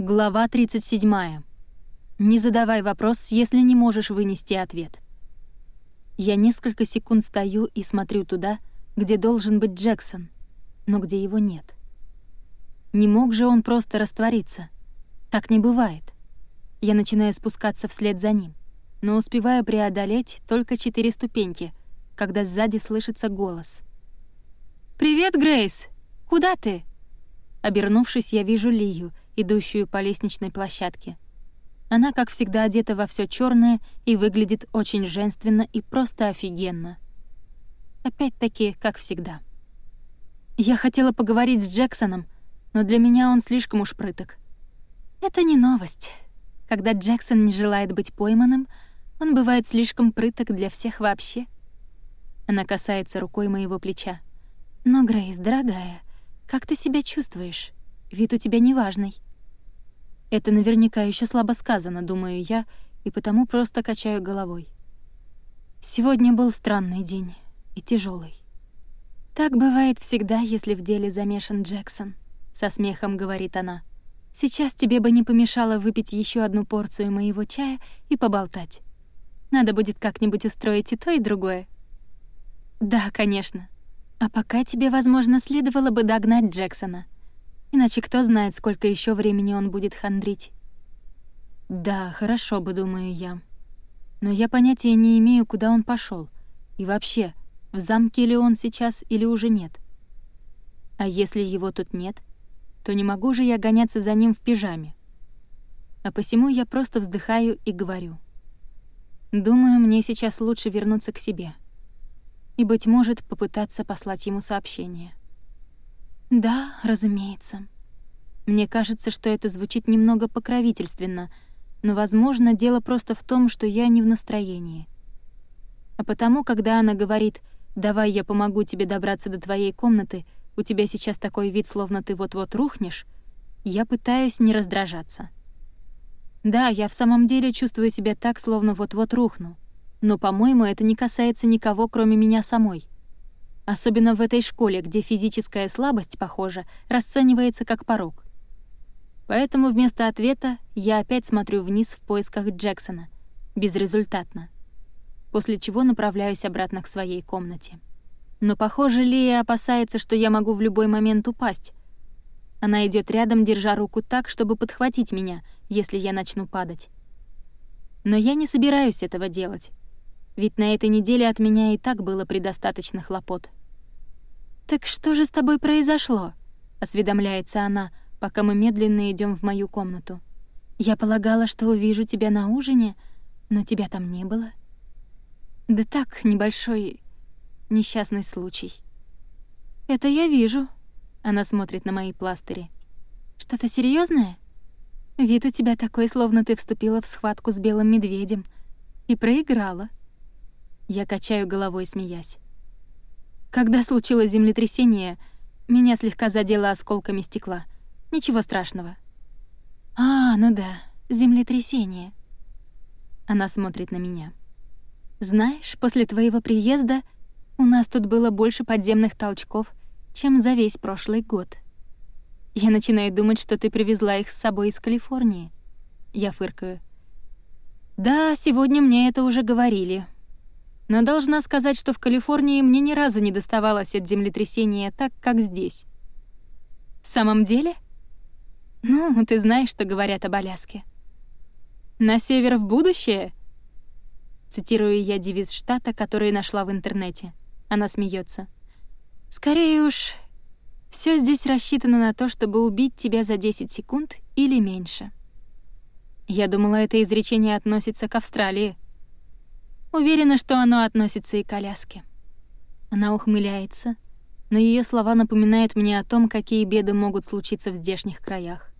Глава 37. Не задавай вопрос, если не можешь вынести ответ. Я несколько секунд стою и смотрю туда, где должен быть Джексон, но где его нет. Не мог же он просто раствориться. Так не бывает. Я начинаю спускаться вслед за ним, но успеваю преодолеть только четыре ступеньки, когда сзади слышится голос. «Привет, Грейс! Куда ты?» Обернувшись, я вижу Лию — идущую по лестничной площадке. Она, как всегда, одета во все черное и выглядит очень женственно и просто офигенно. Опять-таки, как всегда. Я хотела поговорить с Джексоном, но для меня он слишком уж прыток. Это не новость. Когда Джексон не желает быть пойманным, он бывает слишком прыток для всех вообще. Она касается рукой моего плеча. «Но, Грейс, дорогая, как ты себя чувствуешь? Вид у тебя неважный». Это наверняка еще слабо сказано, думаю я, и потому просто качаю головой. Сегодня был странный день и тяжелый. Так бывает всегда, если в деле замешан Джексон, со смехом говорит она. Сейчас тебе бы не помешало выпить еще одну порцию моего чая и поболтать. Надо будет как-нибудь устроить и то, и другое. Да, конечно. А пока тебе, возможно, следовало бы догнать Джексона — Иначе кто знает, сколько еще времени он будет хандрить. Да, хорошо бы, думаю я. Но я понятия не имею, куда он пошел. И вообще, в замке ли он сейчас или уже нет. А если его тут нет, то не могу же я гоняться за ним в пижаме. А посему я просто вздыхаю и говорю. Думаю, мне сейчас лучше вернуться к себе. И, быть может, попытаться послать ему сообщение. «Да, разумеется». Мне кажется, что это звучит немного покровительственно, но, возможно, дело просто в том, что я не в настроении. А потому, когда она говорит «давай я помогу тебе добраться до твоей комнаты», у тебя сейчас такой вид, словно ты вот-вот рухнешь, я пытаюсь не раздражаться. Да, я в самом деле чувствую себя так, словно вот-вот рухну. Но, по-моему, это не касается никого, кроме меня самой. Особенно в этой школе, где физическая слабость, похоже, расценивается как порог. Поэтому вместо ответа я опять смотрю вниз в поисках Джексона. Безрезультатно. После чего направляюсь обратно к своей комнате. Но, похоже, Лия опасается, что я могу в любой момент упасть. Она идет рядом, держа руку так, чтобы подхватить меня, если я начну падать. Но я не собираюсь этого делать. Ведь на этой неделе от меня и так было предостаточно хлопот. «Так что же с тобой произошло?» — осведомляется она, пока мы медленно идем в мою комнату. «Я полагала, что увижу тебя на ужине, но тебя там не было». «Да так, небольшой несчастный случай». «Это я вижу», — она смотрит на мои пластыри. «Что-то серьезное? Вид у тебя такой, словно ты вступила в схватку с белым медведем и проиграла». Я качаю головой, смеясь. Когда случилось землетрясение, меня слегка задело осколками стекла. Ничего страшного. А, ну да, землетрясение. Она смотрит на меня. Знаешь, после твоего приезда у нас тут было больше подземных толчков, чем за весь прошлый год. Я начинаю думать, что ты привезла их с собой из Калифорнии. Я фыркаю. Да, сегодня мне это уже говорили, но должна сказать, что в Калифорнии мне ни разу не доставалось от землетрясения так, как здесь. В самом деле? Ну, ты знаешь, что говорят об Аляске. «На север в будущее?» Цитирую я девиз штата, который нашла в интернете. Она смеется. «Скорее уж, все здесь рассчитано на то, чтобы убить тебя за 10 секунд или меньше». Я думала, это изречение относится к Австралии. Уверена, что оно относится и к коляске. Она ухмыляется, но ее слова напоминают мне о том, какие беды могут случиться в здешних краях.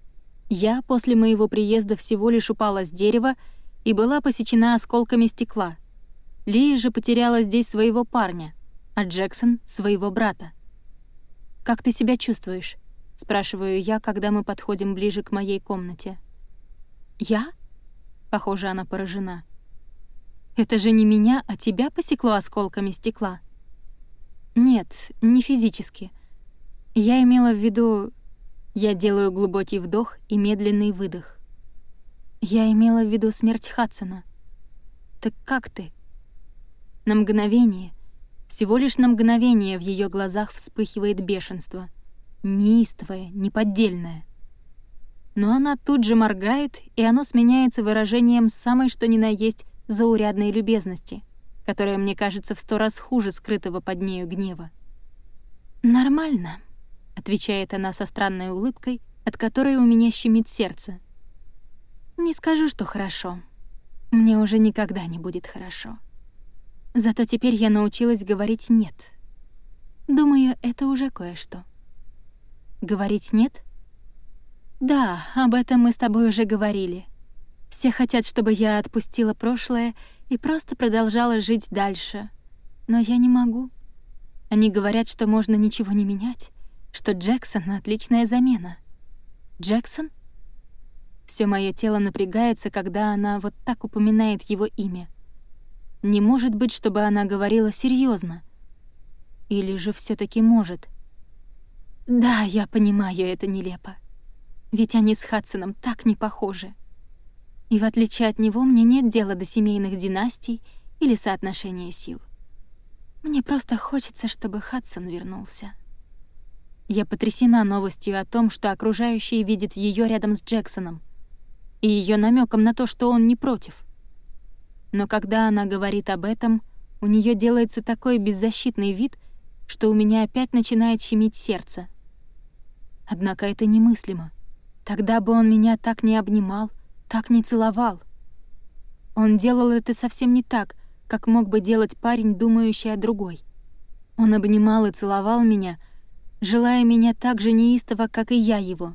Я после моего приезда всего лишь упала с дерева и была посечена осколками стекла. Лия же потеряла здесь своего парня, а Джексон — своего брата. «Как ты себя чувствуешь?» — спрашиваю я, когда мы подходим ближе к моей комнате. «Я?» — похоже, она поражена. Это же не меня, а тебя посекло осколками стекла. Нет, не физически. Я имела в виду... Я делаю глубокий вдох и медленный выдох. Я имела в виду смерть Хадсона. Так как ты? На мгновение, всего лишь на мгновение в ее глазах вспыхивает бешенство. Неистовое, неподдельное. Но она тут же моргает, и оно сменяется выражением самой что ни на есть заурядной любезности, которая мне кажется в сто раз хуже скрытого под нею гнева. «Нормально», — отвечает она со странной улыбкой, от которой у меня щемит сердце. «Не скажу, что хорошо. Мне уже никогда не будет хорошо». Зато теперь я научилась говорить «нет». Думаю, это уже кое-что. Говорить «нет»? Да, об этом мы с тобой уже говорили. Все хотят, чтобы я отпустила прошлое и просто продолжала жить дальше. Но я не могу. Они говорят, что можно ничего не менять, что Джексон — отличная замена. Джексон? Все мое тело напрягается, когда она вот так упоминает его имя — не может быть, чтобы она говорила серьезно. Или же все таки может? Да, я понимаю, это нелепо. Ведь они с Хадсоном так не похожи. И в отличие от него мне нет дела до семейных династий или соотношения сил. Мне просто хочется, чтобы Хадсон вернулся. Я потрясена новостью о том, что окружающие видят ее рядом с Джексоном, и ее намеком на то, что он не против — но когда она говорит об этом, у нее делается такой беззащитный вид, что у меня опять начинает щемить сердце. Однако это немыслимо. Тогда бы он меня так не обнимал, так не целовал. Он делал это совсем не так, как мог бы делать парень, думающий о другой. Он обнимал и целовал меня, желая меня так же неистово, как и я его.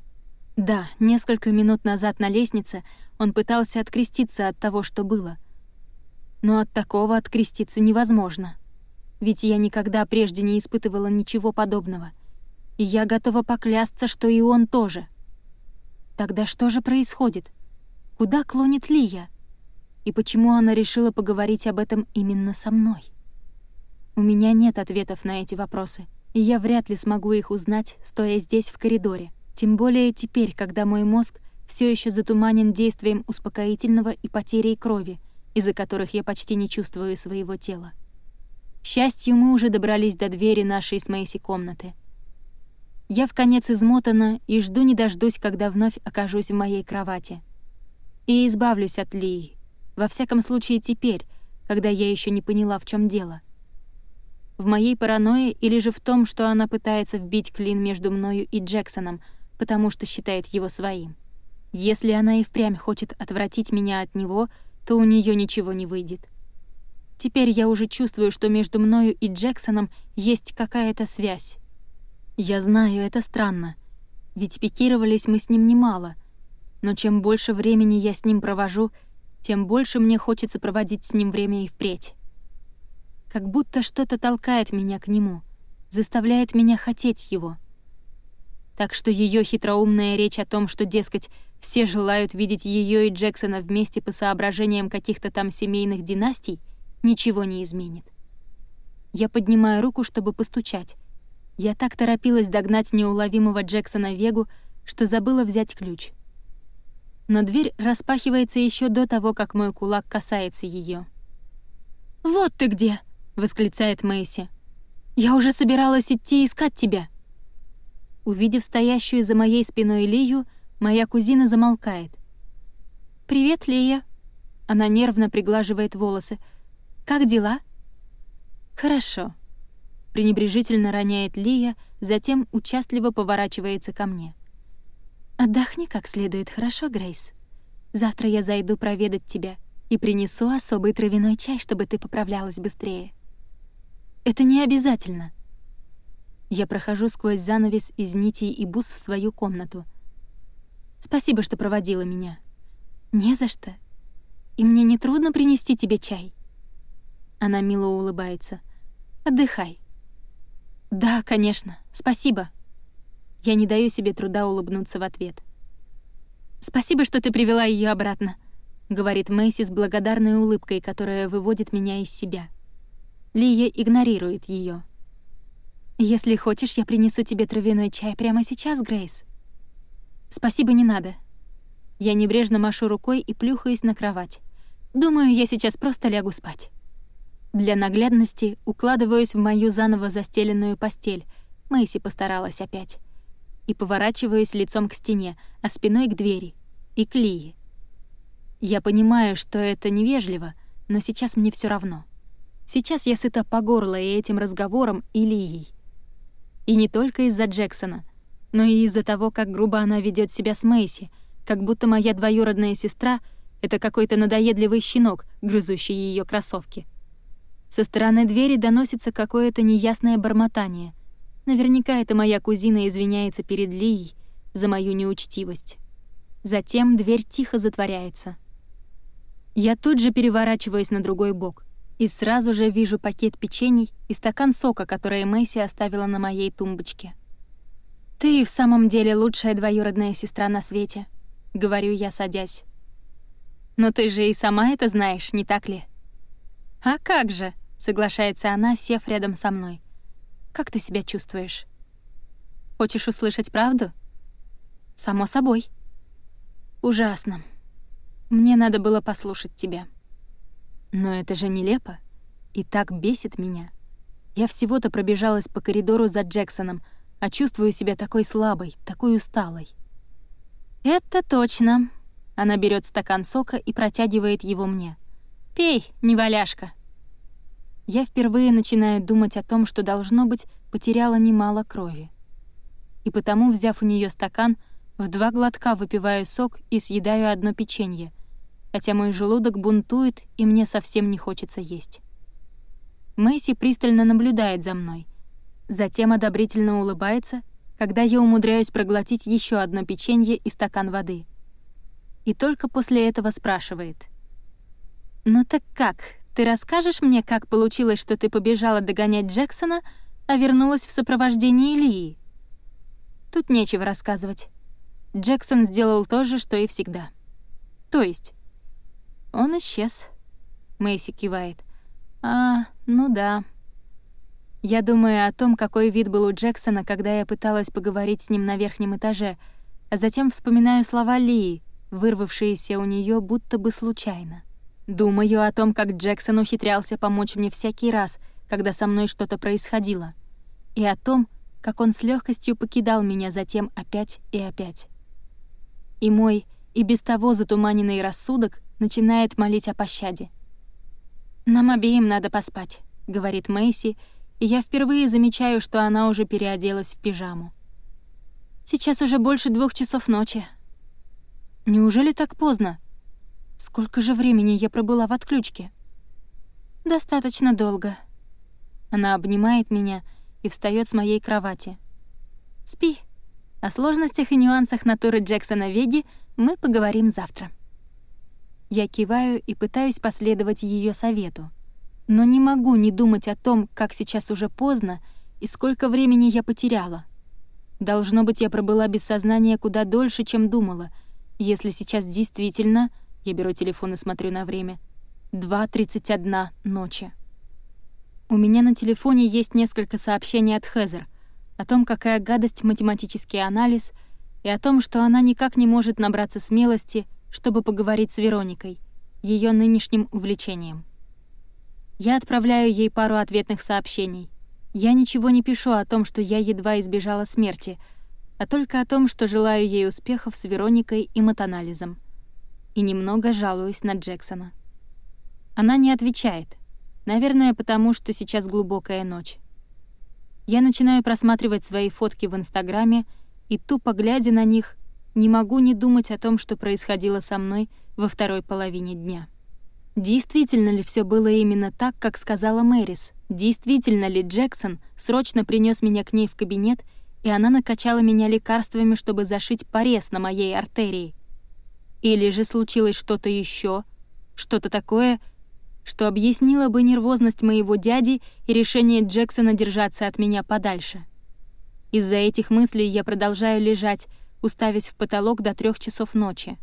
Да, несколько минут назад на лестнице он пытался откреститься от того, что было — но от такого откреститься невозможно. Ведь я никогда прежде не испытывала ничего подобного. И я готова поклясться, что и он тоже. Тогда что же происходит? Куда клонит Лия? И почему она решила поговорить об этом именно со мной? У меня нет ответов на эти вопросы, и я вряд ли смогу их узнать, стоя здесь в коридоре. Тем более теперь, когда мой мозг все еще затуманен действием успокоительного и потерей крови — из-за которых я почти не чувствую своего тела. К счастью, мы уже добрались до двери нашей с Мэйси комнаты. Я в конец измотана и жду не дождусь, когда вновь окажусь в моей кровати. И избавлюсь от Лии. Во всяком случае теперь, когда я еще не поняла, в чем дело. В моей паранойе или же в том, что она пытается вбить клин между мною и Джексоном, потому что считает его своим. Если она и впрямь хочет отвратить меня от него — то у нее ничего не выйдет. Теперь я уже чувствую, что между мною и Джексоном есть какая-то связь. Я знаю, это странно, ведь пикировались мы с ним немало, но чем больше времени я с ним провожу, тем больше мне хочется проводить с ним время и впредь. Как будто что-то толкает меня к нему, заставляет меня хотеть его. Так что ее хитроумная речь о том, что, дескать, все желают видеть ее и Джексона вместе по соображениям каких-то там семейных династий, ничего не изменит. Я поднимаю руку, чтобы постучать. Я так торопилась догнать неуловимого Джексона Вегу, что забыла взять ключ. Но дверь распахивается еще до того, как мой кулак касается ее. «Вот ты где!» — восклицает Мэйси. «Я уже собиралась идти искать тебя!» Увидев стоящую за моей спиной Лию, Моя кузина замолкает. «Привет, Лия». Она нервно приглаживает волосы. «Как дела?» «Хорошо», — пренебрежительно роняет Лия, затем участливо поворачивается ко мне. «Отдохни как следует, хорошо, Грейс? Завтра я зайду проведать тебя и принесу особый травяной чай, чтобы ты поправлялась быстрее». «Это не обязательно». Я прохожу сквозь занавес из нитей и бус в свою комнату — Спасибо, что проводила меня». «Не за что. И мне не трудно принести тебе чай?» Она мило улыбается. «Отдыхай». «Да, конечно. Спасибо». Я не даю себе труда улыбнуться в ответ. «Спасибо, что ты привела ее обратно», — говорит Мэйси с благодарной улыбкой, которая выводит меня из себя. Лия игнорирует ее. «Если хочешь, я принесу тебе травяной чай прямо сейчас, Грейс». «Спасибо, не надо». Я небрежно машу рукой и плюхаюсь на кровать. Думаю, я сейчас просто лягу спать. Для наглядности укладываюсь в мою заново застеленную постель. Мэйси постаралась опять. И поворачиваюсь лицом к стене, а спиной к двери. И к Лии. Я понимаю, что это невежливо, но сейчас мне все равно. Сейчас я сыта по горло и этим разговором, и Лией. И не только из-за Джексона, но и из-за того, как грубо она ведет себя с Мэйси, как будто моя двоюродная сестра — это какой-то надоедливый щенок, грызущий ее кроссовки. Со стороны двери доносится какое-то неясное бормотание. Наверняка это моя кузина извиняется перед Лией за мою неучтивость. Затем дверь тихо затворяется. Я тут же переворачиваюсь на другой бок — и сразу же вижу пакет печений и стакан сока, который Мэйси оставила на моей тумбочке. «Ты в самом деле лучшая двоюродная сестра на свете», — говорю я, садясь. «Но ты же и сама это знаешь, не так ли?» «А как же», — соглашается она, сев рядом со мной. «Как ты себя чувствуешь?» «Хочешь услышать правду?» «Само собой». «Ужасно. Мне надо было послушать тебя». Но это же нелепо. И так бесит меня. Я всего-то пробежалась по коридору за Джексоном, а чувствую себя такой слабой, такой усталой. «Это точно». Она берет стакан сока и протягивает его мне. «Пей, неваляшка». Я впервые начинаю думать о том, что, должно быть, потеряла немало крови. И потому, взяв у нее стакан, в два глотка выпиваю сок и съедаю одно печенье — хотя мой желудок бунтует, и мне совсем не хочется есть. Мэйси пристально наблюдает за мной. Затем одобрительно улыбается, когда я умудряюсь проглотить еще одно печенье и стакан воды. И только после этого спрашивает. «Ну так как, ты расскажешь мне, как получилось, что ты побежала догонять Джексона, а вернулась в сопровождении Лии?» Тут нечего рассказывать. Джексон сделал то же, что и всегда. То есть «Он исчез», — Мэйси кивает. «А, ну да». Я думаю о том, какой вид был у Джексона, когда я пыталась поговорить с ним на верхнем этаже, а затем вспоминаю слова Лии, вырвавшиеся у нее будто бы случайно. Думаю о том, как Джексон ухитрялся помочь мне всякий раз, когда со мной что-то происходило, и о том, как он с легкостью покидал меня затем опять и опять. И мой и без того затуманенный рассудок начинает молить о пощаде. «Нам обеим надо поспать», — говорит Мэйси, и я впервые замечаю, что она уже переоделась в пижаму. «Сейчас уже больше двух часов ночи». «Неужели так поздно? Сколько же времени я пробыла в отключке?» «Достаточно долго». Она обнимает меня и встает с моей кровати. «Спи. О сложностях и нюансах натуры Джексона Веди мы поговорим завтра». Я киваю и пытаюсь последовать ее совету. Но не могу не думать о том, как сейчас уже поздно и сколько времени я потеряла. Должно быть, я пробыла без сознания куда дольше, чем думала, если сейчас действительно, я беру телефон и смотрю на время, 2.31 ночи. У меня на телефоне есть несколько сообщений от Хезер о том, какая гадость математический анализ, и о том, что она никак не может набраться смелости чтобы поговорить с Вероникой, ее нынешним увлечением. Я отправляю ей пару ответных сообщений. Я ничего не пишу о том, что я едва избежала смерти, а только о том, что желаю ей успехов с Вероникой и матанализом. И немного жалуюсь на Джексона. Она не отвечает. Наверное, потому что сейчас глубокая ночь. Я начинаю просматривать свои фотки в Инстаграме и, тупо глядя на них, не могу не думать о том, что происходило со мной во второй половине дня. Действительно ли все было именно так, как сказала Мэрис? Действительно ли Джексон срочно принес меня к ней в кабинет, и она накачала меня лекарствами, чтобы зашить порез на моей артерии? Или же случилось что-то еще, что-то такое, что объяснило бы нервозность моего дяди и решение Джексона держаться от меня подальше? Из-за этих мыслей я продолжаю лежать, уставясь в потолок до трех часов ночи.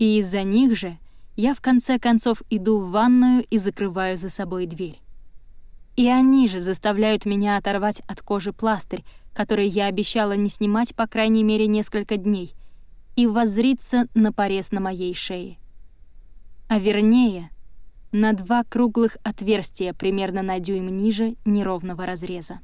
И из-за них же я в конце концов иду в ванную и закрываю за собой дверь. И они же заставляют меня оторвать от кожи пластырь, который я обещала не снимать по крайней мере несколько дней, и воззриться на порез на моей шее. А вернее, на два круглых отверстия примерно на дюйм ниже неровного разреза.